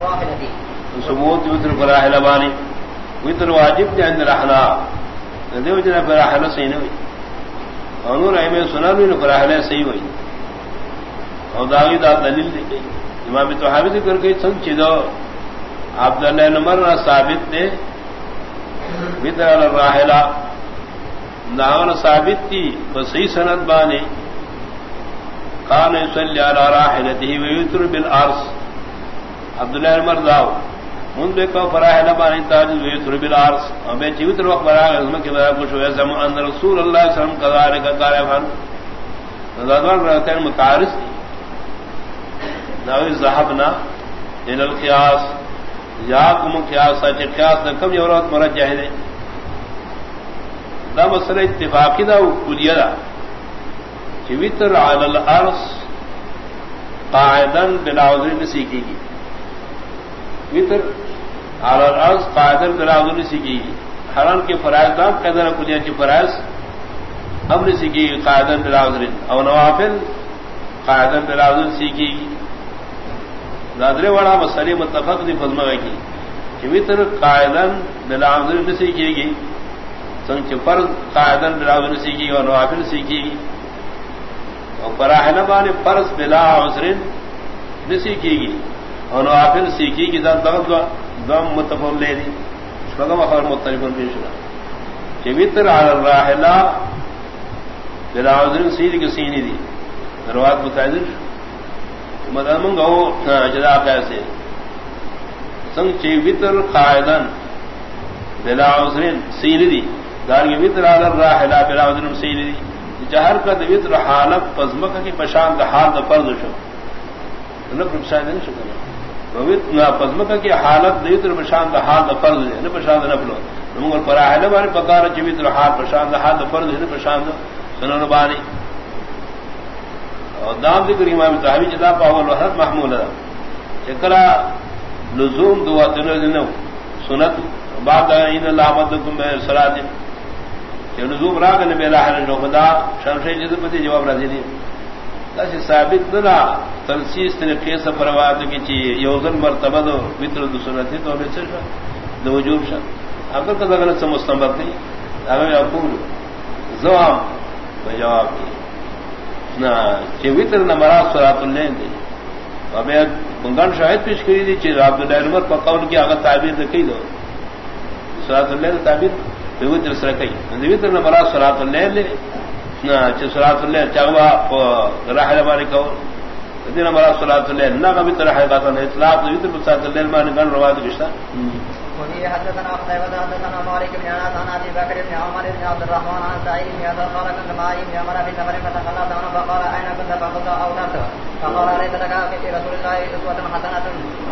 ثبوت وتر فراحل بانی وتر واجب دے اندر احنا دیو جنا فراحل صحیح نہیں انور ایمے سنا بھی فراحل صحیح ہوئی اور داغی دا دلیل دی گئی امام تو حافظ کر کے سن چیزو عبداللہ نمبر ثابت دے وتر الراحلہ داون ثابت تھی بس صحیح سند بانے کان يصلي على راحلته ويتر بالارض عبداللہ المرداو من بے کو فراہ لبانی تاج وی ترب الارض ہمیں جیوت وقت برا غزم کے برا کچھ ہوئے زم ان رسول اللہ صلی اللہ علیہ وسلم کذالک قال فن. نظر رہتے ہیں متعارض ناوی ذهبنا الى القياس یا یاکم قیاس اچ قیاس نہ کم یورات مرجع ہے. دا مسئلہ اتفاقی دا کلیہ دا. چویتر علی الارض قاعدا بلا عذر سیکھی گی. وطر الارض قاعدن بلاغن سیکھی گی حرام کے فرائض دام، قدر کلیا کی فرائض امر سیکھی گی قاعدن بلاغن او نوافل قاعدن بلاغن سیکھی گی دادرے والا مسئلے متفق دی فضمہ کی کہ وطر قاعدن بلاغن سیکھے گی سنچ فرض قاعدن بلاغن سیکھی گی اور نوافل سیکھی گی اور پراہنہ بان فرض بلا عذر سیکھے گی اور آخر سیکھی کی ذات دغت دم متفر لے دی. شبگم اخبر مختلف پیش رہا چویتر ہاں، علی الراحلہ بلا عذر سید کی سینی دی. روات متعذر مدد منگا جدا کیسے سنگ چویتر قائدن بلا عذر سینی دی. دار کی ویتر علی الراحلہ بلا عذر سینی دی. جہر کا دویتر حالت پزمک کی پشان کا حال دا فرض شو. نفر پشان نہیں شکر پزمک کی حالت نہیں تو پرشانت حال فرض ہے پرشانت نفلو منگل پر ہے بارے پکار چوی تو حال پرشانت حال فرض ہے پرشانت سنن بانی۔ اور دام ذکر امام صاحبی جدا پاول وحد محمول ہے چکرا لزوم دعا تنو سنت بعد ان اللہ مدکم بے صلاۃ کہ لزوم راگ نبی اللہ علیہ وسلم شمشے جد پتی جواب راضی نہیں ثابت نہ تنسیس طریقے سے پروات کی چیز یوزن مرتبہ دو متر دو سنتی تو ہمیں سے دو وجوب شد اگر کا غلط سے مستمت نہیں ہمیں اقول زوام جواب کی نہ چوتر نہ مراد سرات الین دی. ہمیں بنگان شاہد پیش کری دی چیز عبد الرحمت پر قول کی اگر تعبیر تو کہی دو سرات الین تعبیر پوتر سر کہی دیوتر نہ مراد سرات الین لے سرات اللہ چاہوا راہ ہمارے کو دن ہمارا سلاد اللہ نہ کبھی طرح ہے بات نہیں اطلاق تو اتر سات اللہ مان گن روایت رشتہ۔ وفي حدثنا قتيبة حدثنا مالك بن انس عن ابي بكر بن عمر بن عبد الرحمن عن سعيد بن يسار قال كنت مع ابن عمر في سفر فتخلى عنه فقال اين كنت فقلت اوترت فقال ليس لك في رسول الله اسوة حسنة.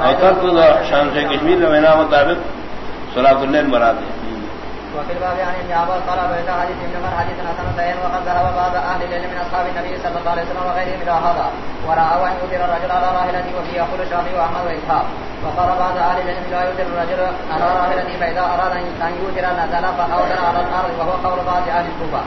اوترت شان سے کشمیر میں نام مطابق صلاة الليل مراد ہے۔ وفي الباب عن ابن عباس قال فإذا حديث ابن عمر حديث حسن صحيح وقد ذهب بعض اهل العلم من اصحاب النبي صلى الله عليه وسلم وغيرهم الى هذا وراوا ان يؤثر الرجل على راحلته وفي يقول الشافعي واحمد واسحاق وقال بعض اهل العلم لا يؤثر الرجل على راحلته فاذا اراد ان يؤثر نزل فاوثر على الارض وهو قول بعض اهل الكوفه